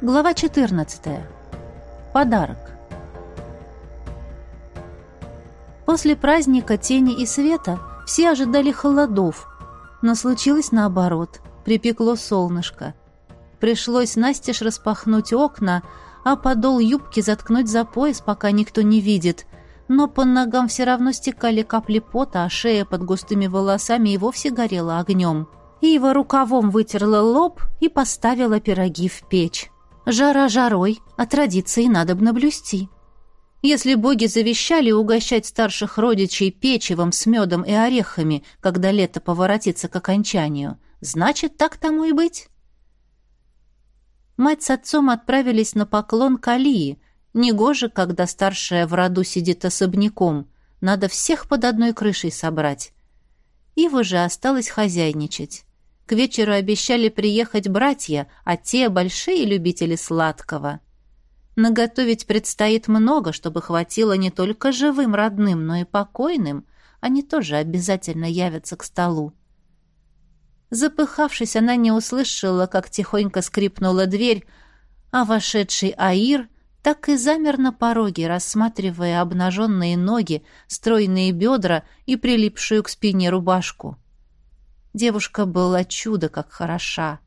Глава 14. Подарок. После праздника тени и света все ожидали холодов, но случилось наоборот. Припекло солнышко. Пришлось настежь распахнуть окна, а подол юбки заткнуть за пояс, пока никто не видит. Но по ногам все равно стекали капли пота, а шея под густыми волосами и вовсе горела огнем. Ива рукавом вытерла лоб и поставила пироги в печь. Жара жарой, а традиции надо бы наблюсти. Если боги завещали угощать старших родичей печевом с медом и орехами, когда лето поворотится к окончанию, значит, так тому и быть. Мать с отцом отправились на поклон к Алии. Негоже, когда старшая в роду сидит особняком. Надо всех под одной крышей собрать. Ива же осталась хозяйничать. К вечеру обещали приехать братья, а те — большие любители сладкого. Наготовить предстоит много, чтобы хватило не только живым родным, но и покойным. Они тоже обязательно явятся к столу. Запыхавшись, она не услышала, как тихонько скрипнула дверь, а вошедший Аир так и замер на пороге, рассматривая обнаженные ноги, стройные бедра и прилипшую к спине рубашку. Девушка была чудо как хороша.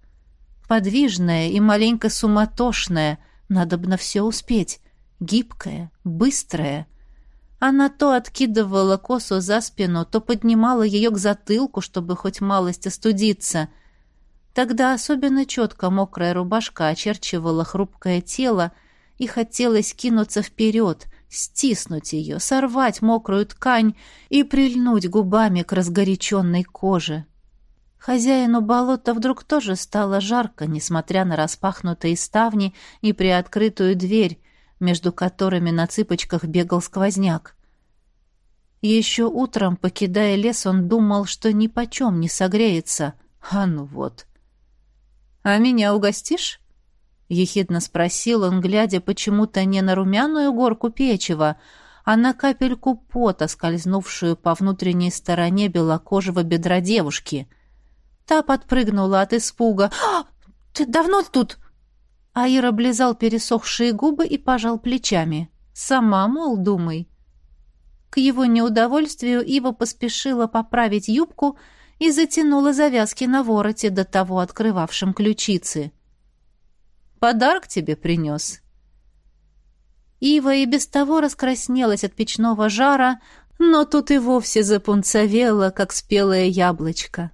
Подвижная и маленько суматошная, надо бы на все успеть, гибкая, быстрая — она то откидывала косу за спину, то поднимала ее к затылку, чтобы хоть малость остудиться. Тогда особенно четко мокрая рубашка очерчивала хрупкое тело, и хотелось кинуться вперед, стиснуть ее, сорвать мокрую ткань и прильнуть губами к разгоряченной коже. Хозяину болота вдруг тоже стало жарко, несмотря на распахнутые ставни и приоткрытую дверь, между которыми на цыпочках бегал сквозняк. Еще утром, покидая лес, он думал, что ни почем не согреется. А ну вот. «А меня угостишь?» — ехидно спросил он, глядя почему-то не на румяную горку печива, а на капельку пота, скользнувшую по внутренней стороне белокожего бедра девушки. Та подпрыгнула от испуга. «А, «Ты давно тут?» Аир облизал пересохшие губы и пожал плечами. «Сама, мол, думай». К его неудовольствию Ива поспешила поправить юбку и затянула завязки на вороте, до того открывавшем ключицы. «Подарок тебе принес». Ива и без того раскраснелась от печного жара, но тут и вовсе запунцовела, как спелое яблочко.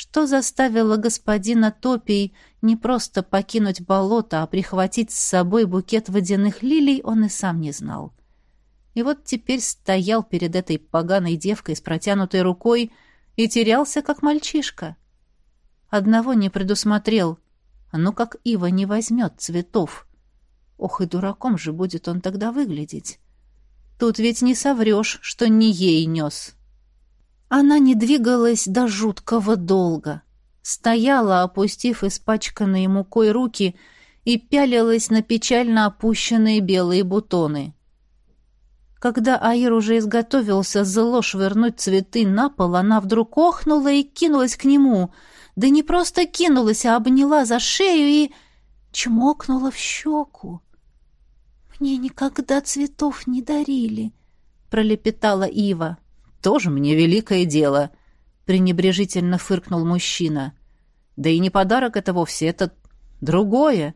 Что заставило господина Топий не просто покинуть болото, а прихватить с собой букет водяных лилий, он и сам не знал. И вот теперь стоял перед этой поганой девкой с протянутой рукой и терялся, как мальчишка. Одного не предусмотрел. А ну как Ива не возьмет цветов. Ох, и дураком же будет он тогда выглядеть. Тут ведь не соврешь, что не ей нес. Она не двигалась до жуткого долга. Стояла, опустив испачканные мукой руки, и пялилась на печально опущенные белые бутоны. Когда Аир уже изготовился зло швырнуть цветы на пол, она вдруг охнула и кинулась к нему. Да не просто кинулась, а обняла за шею и чмокнула в щеку. «Мне никогда цветов не дарили», — пролепетала Ива тоже мне великое дело», — пренебрежительно фыркнул мужчина. «Да и не подарок это вовсе, это другое».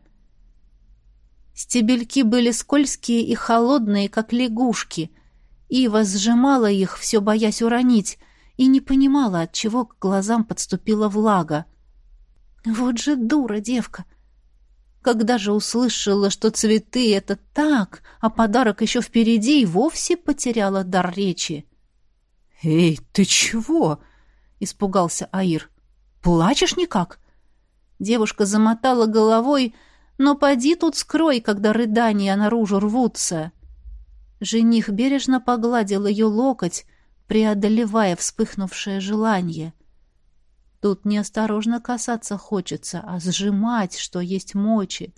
Стебельки были скользкие и холодные, как лягушки. Ива сжимала их, все боясь уронить, и не понимала, от чего к глазам подступила влага. «Вот же дура девка!» Когда же услышала, что цветы — это так, а подарок еще впереди, и вовсе потеряла дар речи. «Эй, ты чего?» — испугался Аир. «Плачешь никак?» Девушка замотала головой, но поди тут скрой, когда рыдания наружу рвутся. Жених бережно погладил ее локоть, преодолевая вспыхнувшее желание. Тут неосторожно касаться хочется, а сжимать, что есть мочи,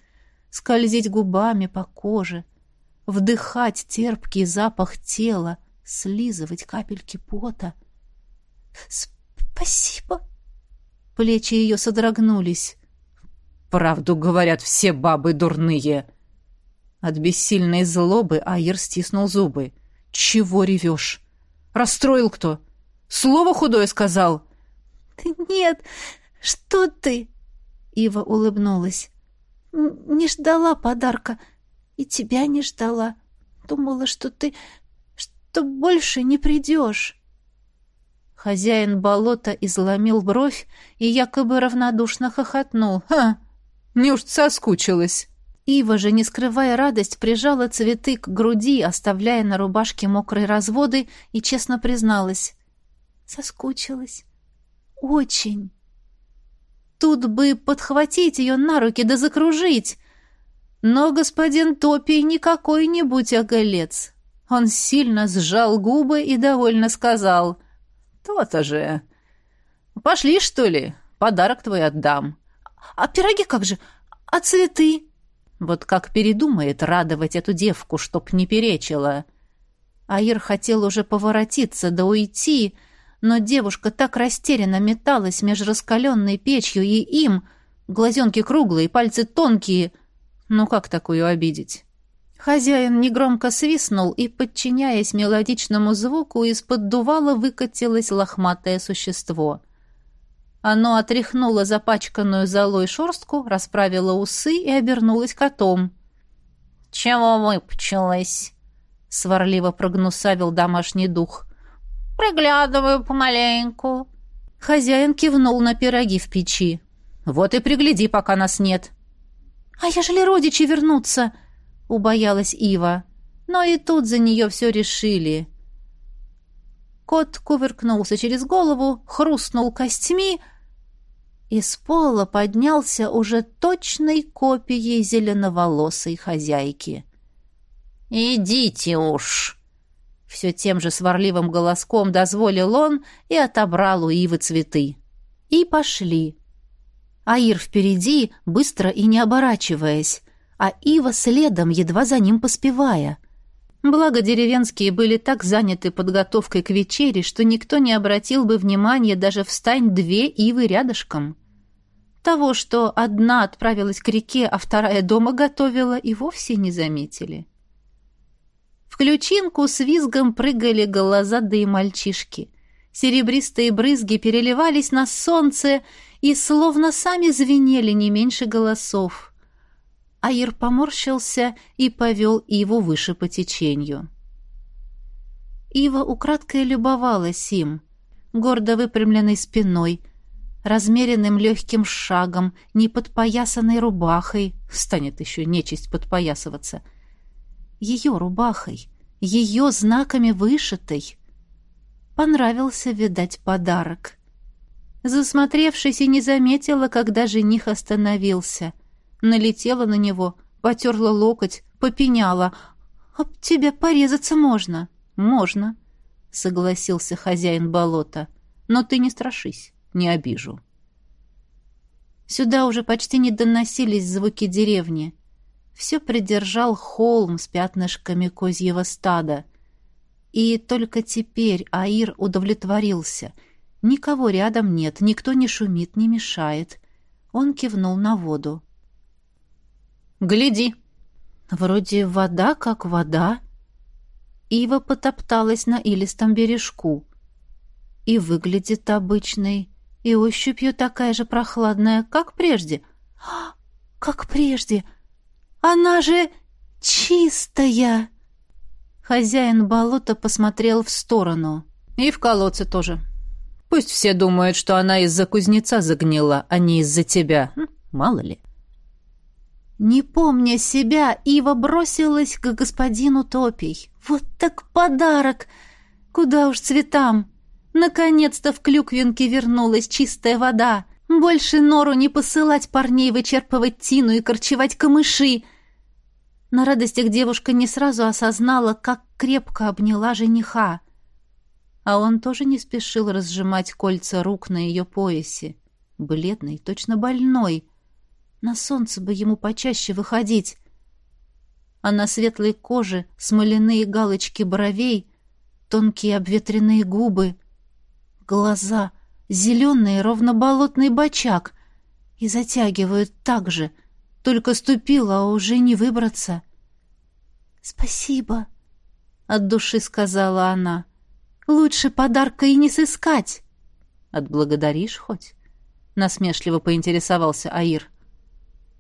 скользить губами по коже, вдыхать терпкий запах тела, слизывать капельки пота. «Спасибо!» Плечи ее содрогнулись. правду говорят, все бабы дурные!» От бессильной злобы Аир стиснул зубы. «Чего ревешь? Расстроил кто? Слово худое сказал?» «Нет, что ты?» Ива улыбнулась. «Не ждала подарка, и тебя не ждала. Думала, что ты... что больше не придешь». Хозяин болота изломил бровь и якобы равнодушно хохотнул. «Ха! Неужто соскучилась?» Ива же, не скрывая радость, прижала цветы к груди, оставляя на рубашке мокрые разводы, и честно призналась. Соскучилась. Очень. Тут бы подхватить ее на руки да закружить. Но господин Топий не какой-нибудь оголец. Он сильно сжал губы и довольно сказал. «То-то же. Пошли, что ли? Подарок твой отдам». «А пироги как же? А цветы?» Вот как передумает радовать эту девку, чтоб не перечила. Аир хотел уже поворотиться да уйти, но девушка так растерянно металась между раскаленной печью и им, глазенки круглые, пальцы тонкие. Ну как такую обидеть? Хозяин негромко свистнул, и, подчиняясь мелодичному звуку, из-под дувала выкатилось лохматое существо — оно отряхнуло запачканную золой шорстку, расправило усы и обернулось котом. «Чего выпучилась?» — сварливо прогнусавил домашний дух. «Приглядываю помаленьку». Хозяин кивнул на пироги в печи. «Вот и пригляди, пока нас нет». «А ежели родичи вернутся?» — убоялась Ива. Но и тут за нее все решили. Кот кувыркнулся через голову, хрустнул костьми — из пола поднялся уже точной копией зеленоволосой хозяйки. «Идите уж!» Все тем же сварливым голоском дозволил он и отобрал у Ивы цветы. И пошли. Аир впереди, быстро и не оборачиваясь, а Ива следом, едва за ним поспевая. Благо деревенские были так заняты подготовкой к вечере, что никто не обратил бы внимания даже встань две ивы рядышком. Того, что одна отправилась к реке, а вторая дома готовила, и вовсе не заметили. В ключинку с визгом прыгали голозадые мальчишки. Серебристые брызги переливались на солнце и словно сами звенели не меньше голосов. Аир поморщился и повел Иву выше по течению. Ива украдкой любовалась им, гордо выпрямленной спиной, размеренным легким шагом, не подпоясанной рубахой, станет еще нечисть подпоясываться, ее рубахой, ее знаками вышитой. Понравился, видать, подарок. Засмотревшись и не заметила, когда жених остановился — налетела на него, потерла локоть, попеняла. «Об тебя порезаться можно». «Можно», — согласился хозяин болота. «Но ты не страшись, не обижу». Сюда уже почти не доносились звуки деревни. Все придержал холм с пятнышками козьего стада. И только теперь Аир удовлетворился. Никого рядом нет, никто не шумит, не мешает. Он кивнул на воду. «Гляди!» Вроде вода как вода. Ива потопталась на илистом бережку. И выглядит обычной, и ощупью такая же прохладная, как прежде. Как прежде! Она же чистая! Хозяин болота посмотрел в сторону. И в колодце тоже. Пусть все думают, что она из-за кузнеца загнила, а не из-за тебя. Мало ли. Не помня себя, Ива бросилась к господину Топий. Вот так подарок! Куда уж цветам! Наконец-то в клюквинке вернулась чистая вода. Больше нору не посылать парней вычерпывать тину и корчевать камыши. На радостях девушка не сразу осознала, как крепко обняла жениха. А он тоже не спешил разжимать кольца рук на ее поясе. Бледный, точно больной — на солнце бы ему почаще выходить. А на светлой коже смоляные галочки бровей, тонкие обветренные губы, глаза, зеленый ровно болотный бочак. И затягивают так же. Только ступила, а уже не выбраться. «Спасибо», — от души сказала она. «Лучше подарка и не сыскать». «Отблагодаришь хоть?» — насмешливо поинтересовался Аир.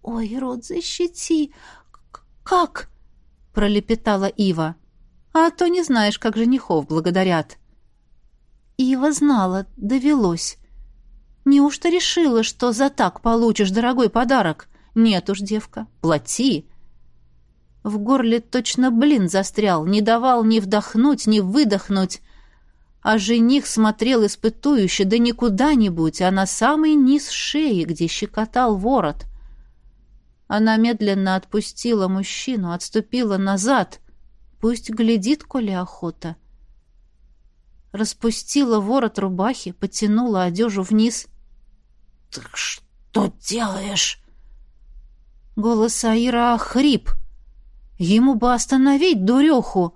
«Ой, рот защити! Как?» — пролепетала Ива. «А то не знаешь, как женихов благодарят». Ива знала, довелось. Неужто решила, что за так получишь дорогой подарок? Нет уж, девка, плати. В горле точно блин застрял, не давал ни вдохнуть, ни выдохнуть. А жених смотрел испытующе, да не куда-нибудь, а на самый низ шеи, где щекотал ворот. Она медленно отпустила мужчину, отступила назад. Пусть глядит, коли охота. Распустила ворот рубахи, потянула одежу вниз. «Ты что делаешь?» Голос Аира хрип. Ему бы остановить дуреху,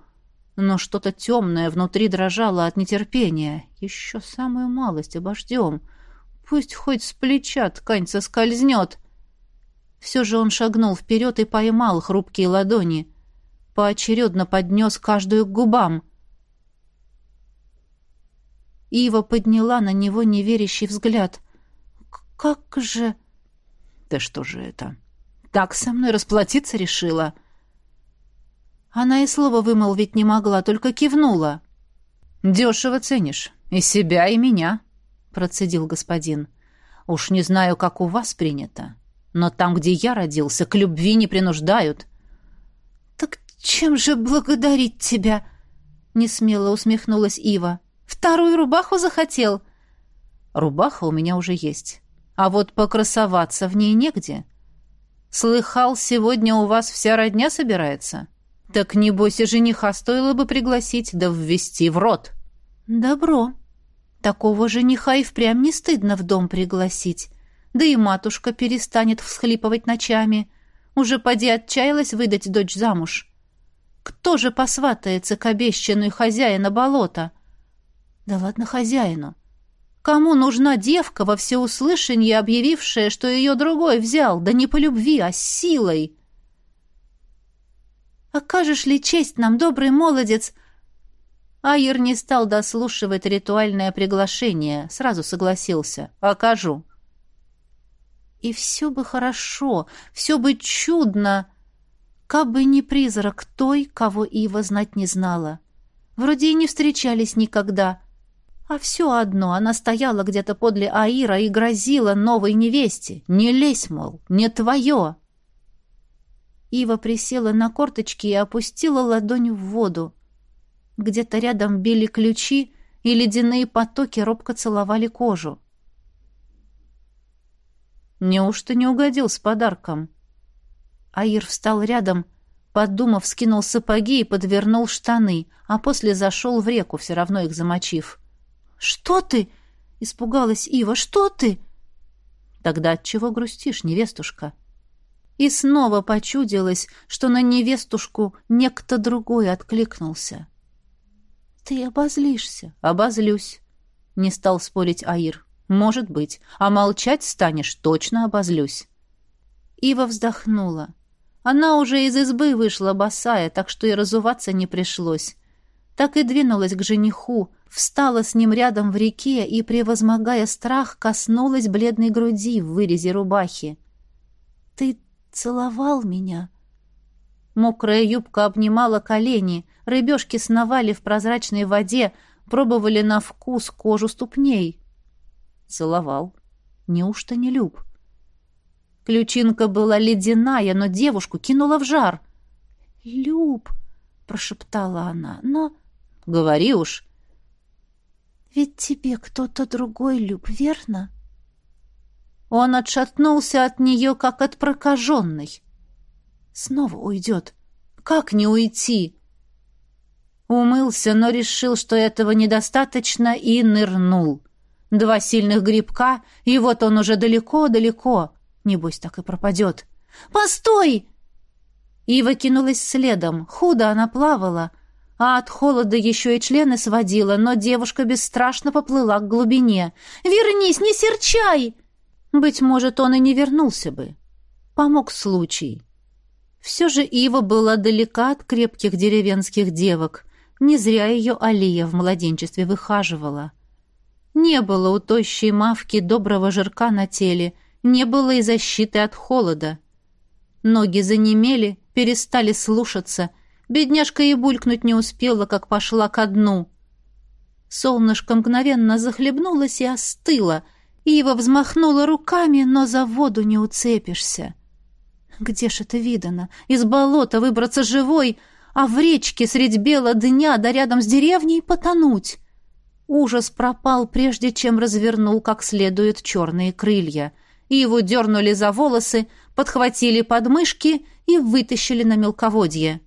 но что-то темное внутри дрожало от нетерпения. Еще самую малость обождем. Пусть хоть с плеча ткань соскользнет. Все же он шагнул вперед и поймал хрупкие ладони. Поочередно поднес каждую к губам. Ива подняла на него неверящий взгляд. «Как же...» «Да что же это?» «Так со мной расплатиться решила?» Она и слова вымолвить не могла, только кивнула. «Дешево ценишь. И себя, и меня», — процедил господин. «Уж не знаю, как у вас принято, но там, где я родился, к любви не принуждают». «Так чем же благодарить тебя?» — несмело усмехнулась Ива. «Вторую рубаху захотел?» «Рубаха у меня уже есть, а вот покрасоваться в ней негде. Слыхал, сегодня у вас вся родня собирается?» Так, небось, и жениха стоило бы пригласить, да ввести в рот. Добро. Такого жениха и впрямь не стыдно в дом пригласить. Да и матушка перестанет всхлипывать ночами. Уже поди отчаялась выдать дочь замуж. Кто же посватается к обещанной хозяина болота? Да ладно хозяину. Кому нужна девка во всеуслышание, объявившая, что ее другой взял, да не по любви, а с силой? Окажешь ли честь нам, добрый молодец?» Айер не стал дослушивать ритуальное приглашение, сразу согласился. «Окажу». И все бы хорошо, все бы чудно, кабы не призрак той, кого Ива знать не знала. Вроде и не встречались никогда. А все одно, она стояла где-то подле Аира и грозила новой невесте. «Не лезь, мол, не твое!» Ива присела на корточки и опустила ладонь в воду. Где-то рядом били ключи, и ледяные потоки робко целовали кожу. «Неужто не угодил с подарком?» Аир встал рядом, подумав, скинул сапоги и подвернул штаны, а после зашел в реку, все равно их замочив. «Что ты?» — испугалась Ива. «Что ты?» «Тогда от чего грустишь, невестушка?» И снова почудилось, что на невестушку некто другой откликнулся. «Ты обозлишься?» «Обозлюсь», — не стал спорить Аир. «Может быть. А молчать станешь, точно обозлюсь». Ива вздохнула. Она уже из избы вышла босая, так что и разуваться не пришлось. Так и двинулась к жениху, встала с ним рядом в реке и, превозмогая страх, коснулась бледной груди в вырезе рубахи. «Ты целовал меня. Мокрая юбка обнимала колени, рыбешки сновали в прозрачной воде, пробовали на вкус кожу ступней. Целовал. Неужто не люб? Ключинка была ледяная, но девушку кинула в жар. «Люб!» — прошептала она. «Но...» «Говори уж!» «Ведь тебе кто-то другой люб, верно?» Он отшатнулся от нее, как от прокаженной. Снова уйдет. Как не уйти? Умылся, но решил, что этого недостаточно, и нырнул. Два сильных грибка, и вот он уже далеко-далеко. Небось, так и пропадет. «Постой!» Ива кинулась следом. Худо она плавала, а от холода еще и члены сводила, но девушка бесстрашно поплыла к глубине. «Вернись, не серчай!» Быть может, он и не вернулся бы. Помог случай. Все же Ива была далека от крепких деревенских девок. Не зря ее Алия в младенчестве выхаживала. Не было у тощей мавки доброго жирка на теле, не было и защиты от холода. Ноги занемели, перестали слушаться. Бедняжка и булькнуть не успела, как пошла ко дну. Солнышко мгновенно захлебнулось и остыло. Ива взмахнула руками, но за воду не уцепишься. Где ж это видано? Из болота выбраться живой, а в речке средь бела дня да рядом с деревней потонуть. Ужас пропал, прежде чем развернул как следует черные крылья. И его дернули за волосы, подхватили подмышки и вытащили на мелководье.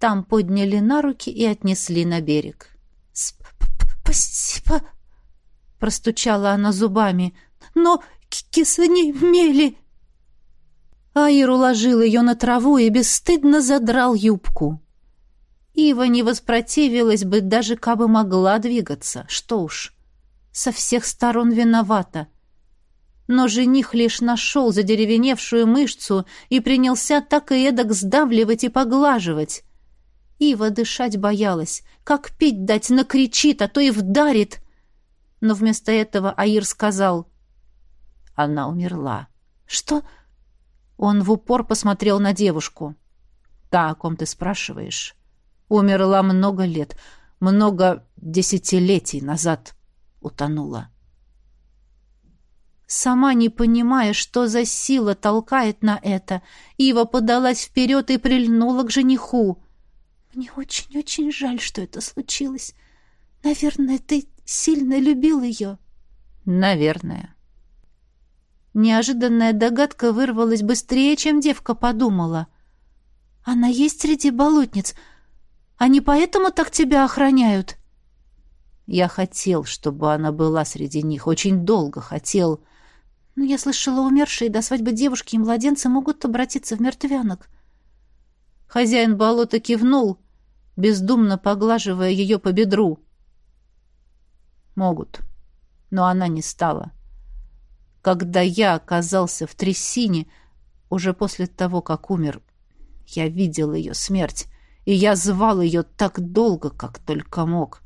Там подняли на руки и отнесли на берег. «Спасибо!» — простучала она зубами. «Но кисы не мели!» Аир уложил ее на траву и бесстыдно задрал юбку. Ива не воспротивилась бы, даже кабы могла двигаться. Что уж, со всех сторон виновата. Но жених лишь нашел задеревеневшую мышцу и принялся так и эдак сдавливать и поглаживать. Ива дышать боялась. Как пить дать, накричит, а то и вдарит. Но вместо этого Аир сказал. Она умерла. «Что?» Он в упор посмотрел на девушку. «Та, о ком ты спрашиваешь, умерла много лет, много десятилетий назад утонула». Сама не понимая, что за сила толкает на это, Ива подалась вперед и прильнула к жениху. «Мне очень-очень жаль, что это случилось. Наверное, ты сильно любил ее». «Наверное», Неожиданная догадка вырвалась быстрее, чем девка подумала. «Она есть среди болотниц. Они поэтому так тебя охраняют?» Я хотел, чтобы она была среди них. Очень долго хотел. Но я слышала, умершие до свадьбы девушки и младенцы могут обратиться в мертвянок. Хозяин болота кивнул, бездумно поглаживая ее по бедру. Могут. Но она не стала. Когда я оказался в трясине, уже после того, как умер, я видел ее смерть, и я звал ее так долго, как только мог.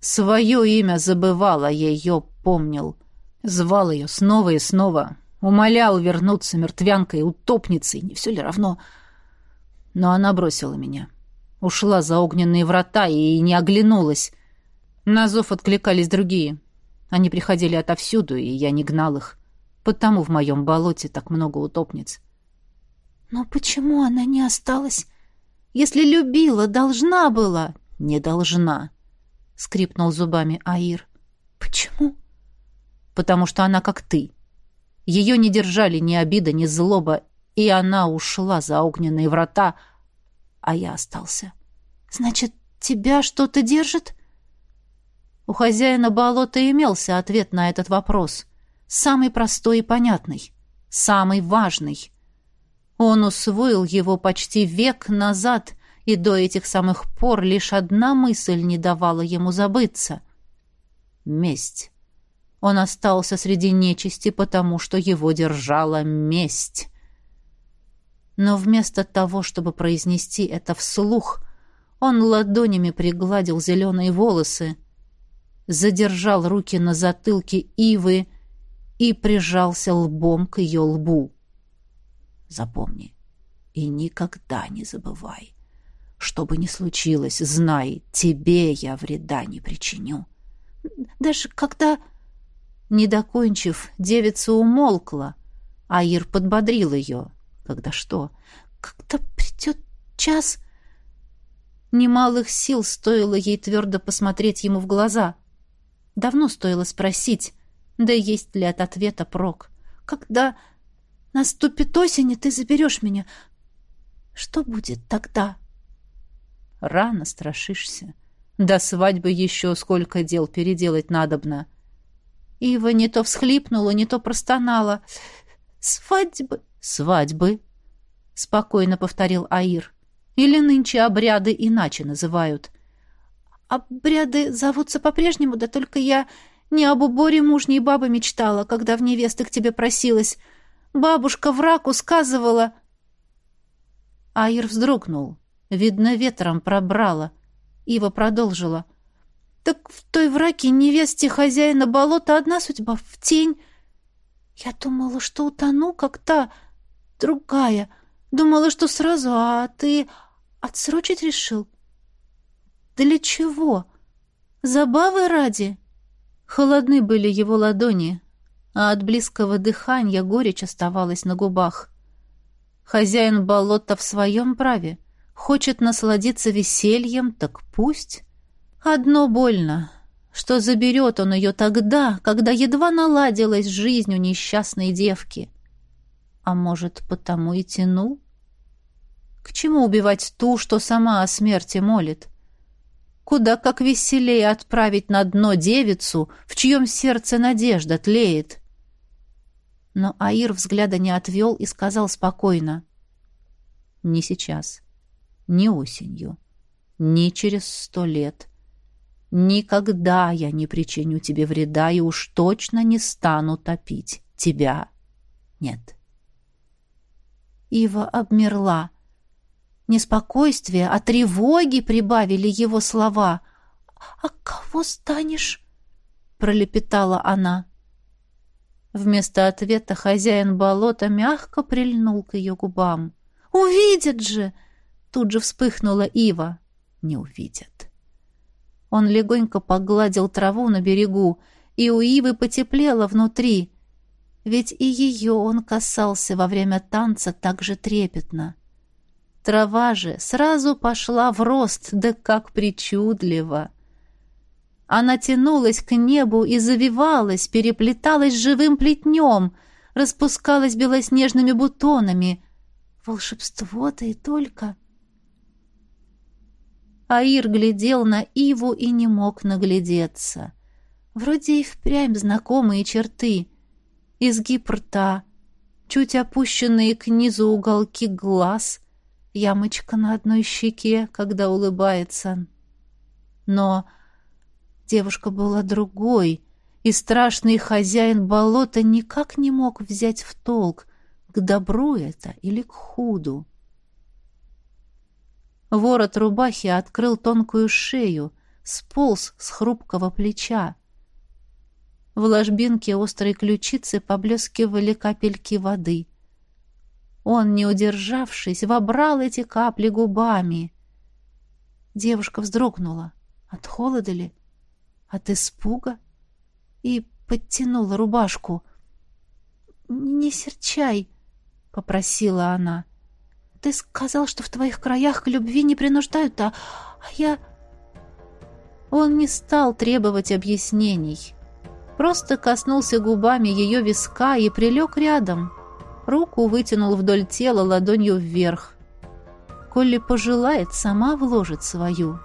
Свое имя забывал, а ее помнил. Звал ее снова и снова, умолял вернуться мертвянкой, утопницей, не все ли равно. Но она бросила меня. Ушла за огненные врата и не оглянулась. На зов откликались другие. Они приходили отовсюду, и я не гнал их. Потому в моем болоте так много утопниц. Но почему она не осталась? Если любила, должна была. Не должна, скрипнул зубами Аир. Почему? Потому что она как ты. Ее не держали ни обида, ни злоба, и она ушла за огненные врата, а я остался. Значит, тебя что-то держит? У хозяина болота имелся ответ на этот вопрос. Самый простой и понятный. Самый важный. Он усвоил его почти век назад, и до этих самых пор лишь одна мысль не давала ему забыться. Месть. Он остался среди нечисти, потому что его держала месть. Но вместо того, чтобы произнести это вслух, он ладонями пригладил зеленые волосы, задержал руки на затылке ивы и прижался лбом к ее лбу. Запомни и никогда не забывай. Что бы ни случилось, знай, тебе я вреда не причиню. Даже когда... Не докончив, девица умолкла, а Ир подбодрил ее. Когда что? Когда придет час... Немалых сил стоило ей твердо посмотреть ему в глаза — Давно стоило спросить, да есть ли от ответа прок. Когда наступит осень, и ты заберешь меня, что будет тогда? Рано страшишься. До свадьбы еще сколько дел переделать надобно. Ива не то всхлипнула, не то простонала. «Свадьбы!» «Свадьбы!» — спокойно повторил Аир. «Или нынче обряды иначе называют. Обряды зовутся по-прежнему, да только я Не об уборе мужней баба мечтала, когда в невесты к тебе просилась. Бабушка в раку сказывала...» Аир вздрогнул. Видно, ветром пробрала. Ива продолжила. «Так в той враке невесте хозяина болота одна судьба — в тень. Я думала, что утону, как та другая. Думала, что сразу, а ты отсрочить решил? Для чего? Забавы ради?» Холодны были его ладони, а от близкого дыхания горечь оставалась на губах. Хозяин болота в своем праве. Хочет насладиться весельем, так пусть. Одно больно, что заберет он ее тогда, когда едва наладилась жизнь у несчастной девки. А может, потому и тянул? К чему убивать ту, что сама о смерти молит? Куда как веселее отправить на дно девицу, в чьем сердце надежда тлеет. Но Аир взгляда не отвел и сказал спокойно. «Не сейчас, не осенью, не через сто лет. Никогда я не причиню тебе вреда и уж точно не стану топить тебя. Нет». Ива обмерла. Не спокойствие, а тревоги прибавили его слова. «А кого станешь?» — пролепетала она. Вместо ответа хозяин болота мягко прильнул к ее губам. «Увидят же!» — тут же вспыхнула Ива. «Не увидят». Он легонько погладил траву на берегу, и у Ивы потеплело внутри. Ведь и ее он касался во время танца так же трепетно. Трава же сразу пошла в рост, да как причудливо. Она тянулась к небу и завивалась, переплеталась живым плетнем, распускалась белоснежными бутонами. Волшебство-то и только... Аир глядел на Иву и не мог наглядеться. Вроде и впрямь знакомые черты. Изгиб рта, чуть опущенные к низу уголки глаз, ямочка на одной щеке, когда улыбается. Но девушка была другой, и страшный хозяин болота никак не мог взять в толк, к добру это или к худу. Ворот рубахи открыл тонкую шею, сполз с хрупкого плеча. В ложбинке острой ключицы поблескивали капельки воды — он, не удержавшись, вобрал эти капли губами. Девушка вздрогнула. От холода ли? От испуга? И подтянула рубашку. «Не серчай», — попросила она. «Ты сказал, что в твоих краях к любви не принуждают, а, а я...» Он не стал требовать объяснений. Просто коснулся губами ее виска и прилег рядом — Руку вытянул вдоль тела ладонью вверх. Колли пожелает, сама вложит свою.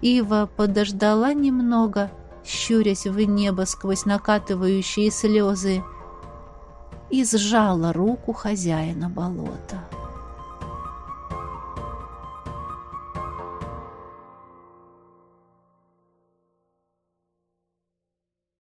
Ива подождала немного, щурясь в небо сквозь накатывающие слезы, и сжала руку хозяина болота.